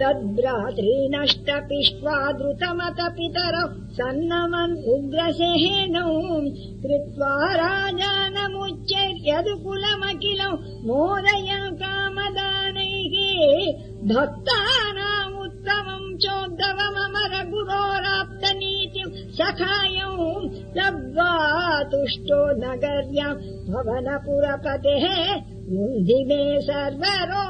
तद्भ्रात्री नष्ट पिष्ट्वा द्रुतमतपितरौ सन्नमम् कृत्वा राजानमुच्चैर्यदुकुलमखिलौ मोदय कामदानैः भक्तानामुत्तमम् चोद्धवमरगुरोराप्तनीतिम् सखायौ लब्ध्वा तुष्टो नगर्याम् भवनपुरपतेः मे सर्वरो